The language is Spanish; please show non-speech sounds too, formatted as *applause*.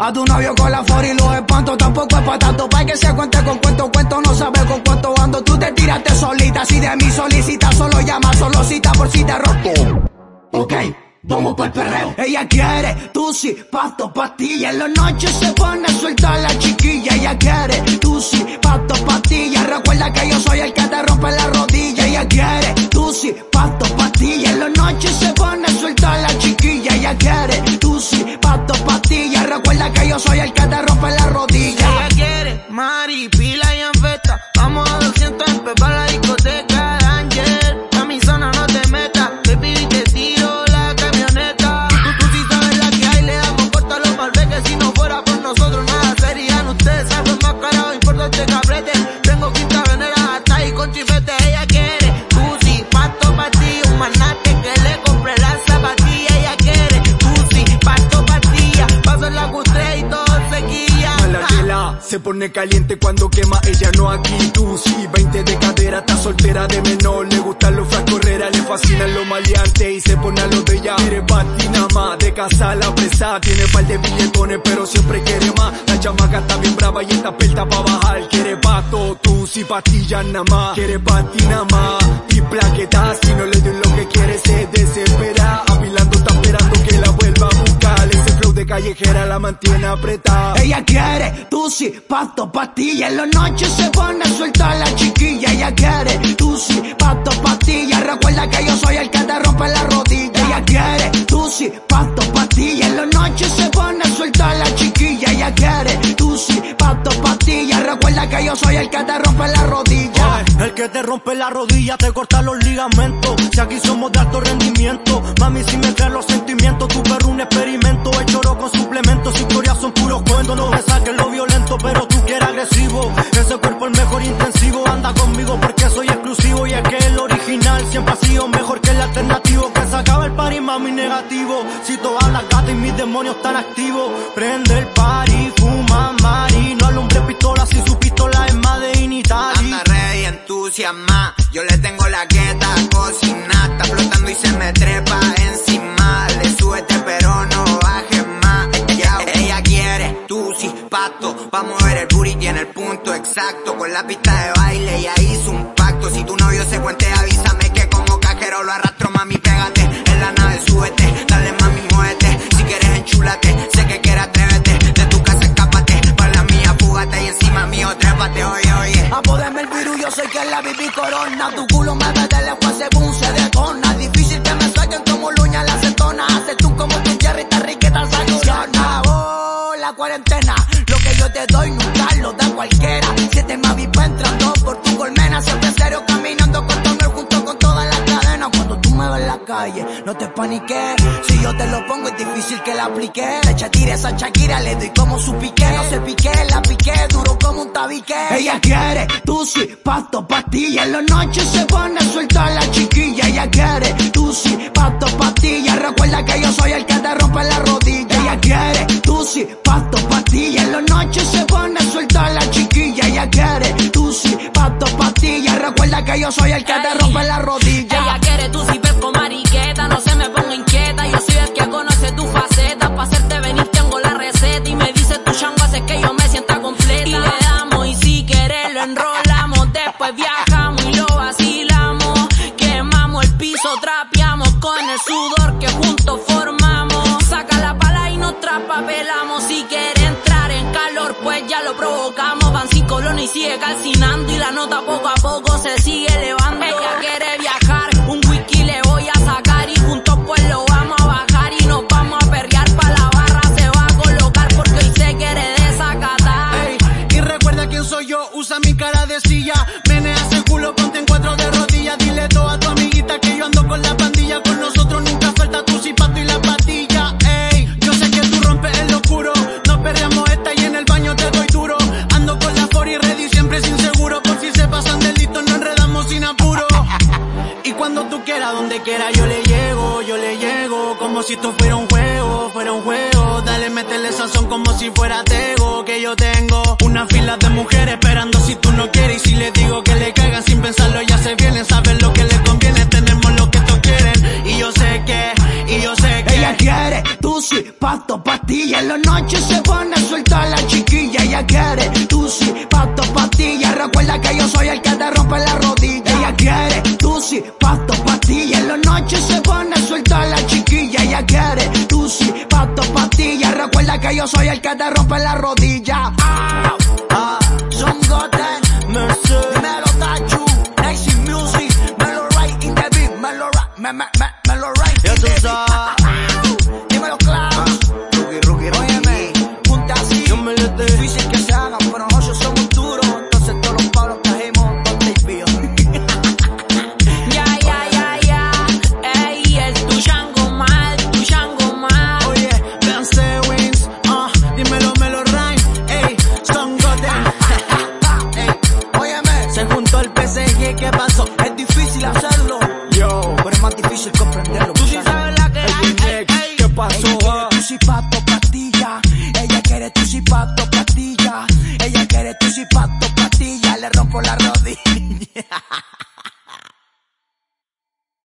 A tu novio con la for y los espanto tampoco es para tanto. Pa' que se cuente con cuento, cuento no sabe con cuánto ando. Tú te tiraste solita, si de mí solicita, solo llama, solo cita por si te roto. Ok. Vamos para el perreo. Ella quiere tú sí, pasto, pastilla. En la noche se pone suelta la chiquilla. Ella quiere tú sí, pasto, pastilla. Recuerda que yo soy el que te rompe la rodilla. Ella quiere tú sí, pasto, pastilla. En la noche se soy el Se pone caliente cuando quema, ella no aquí, tú sí, 20 de cadera, está soltera de menor, le gustan los frascorreras, le fascinan los maleantes y se pone a lo de ella. Quiere patina más, de casa la presa, tiene par de billetones pero siempre quiere más. La chamaca está bien brava y está pelta pa' bajar, quiere pato, tú sí, pastillas nada más, quiere patina más y plaquetas, si no le doy lo que quiere se desespera, mantiene apretada. Ella quiere tú sí, pasto, pastilla. En la noche se pone suelta la chiquilla. Ella quiere tú sí, pasto, pastilla. Recuerda que yo soy el que te rompe la rodilla. Ella quiere tú sí, pasto, yo soy el que te rompe la rodilla. El que te rompe la rodilla te corta los ligamentos. Si aquí somos de alto rendimiento, mami, si me crean los sentimientos, tu perro un experimento. El choro con suplementos, historias son puros cuentos. No me saques lo violento, pero tú quieres agresivo. Ese cuerpo el mejor intensivo. Anda conmigo porque soy exclusivo. Y es que el original siempre ha sido mejor que el alternativo. Que se acaba el party, mami, negativo. Si todas las gatas y mis demonios están activos, prende el party, Yo le tengo la quieta cocinada. Está flotando y se me trepa encima. Le súbete pero no bajes más. Ella, quiere tú sí, pato. Vamos a ver el booty tiene el punto exacto. Con la pista de baile ya hizo un pacto. Si tu novio se cuente, avísame que como cajero lo arrastro, mami, pégate. En la nave súbete, dale mami, muévete. Si quieres enchúlate, sé que quieres atrévete. De tu casa escápate, para la mía fúgate y encima mío trépate, oye, oye. A poderme el virus, yo soy que la viví corona. Tu culo me ve de lejos, según se detona. Difícil que me saquen como luña la acetona. Haces tú como tu Jerry, está riqueta, sayona. Oh, la cuarentena. Lo que yo te doy nunca lo da cualquiera. Siete pa' entrando por tu colmena. Siempre serio caminando con tono junto la calle, no te paniques. Si yo te lo pongo, es difícil que la aplique. Le echa tira esa Shakira, le doy como su piqué. No se piqué, la piqué, duro como un tabique. Ella quiere, tú sí, pasto, pastilla. En la noche se pone suelta la chiquilla. Ella quiere, tú sí, pasto, pastilla. Recuerda que yo soy el que te rompe la rodilla. Ella quiere, tú sí, pasto, pastilla. En la noche se pone suelta la chiquilla. Ella quiere, tú sí, pasto, pastilla. Recuerda que yo soy el que te rompe la rodilla. Nos trapapelamos. Si quiere entrar en calor, pues ya lo provocamos. Van sin colonia y sigue calcinando. Y la nota poco a poco se sigue elevando. quiera yo le llego, yo le llego. Como si esto fuera un juego, fuera un juego. Dale, métele sazón como si fuera tego, que yo tengo. Una fila de mujeres esperando si tú no quieres. Y si le digo que le caigan sin pensarlo, ya se vienen. Saben lo que les conviene, tenemos lo que todos quieren. Y yo sé que, y yo sé que. Ella quiere, tú sí, pato, pastilla. En la noche se pone suelta la chiquilla. Ella quiere, tú sí, pato, pastilla. Recuerda que yo soy el que te rompe la rodilla. Ella quiere, tú sí, pato, pastilla. que yo soy el que te rompe la rodilla. Ah. Dímelo, Melo Ryan, ey, son Goten. *laughs* ey, óyeme, se juntó el PSG, ¿qué pasó? Es difícil hacerlo, yo, pero es más difícil comprenderlo. Tú sí sabes la que hay, ¿qué pasó?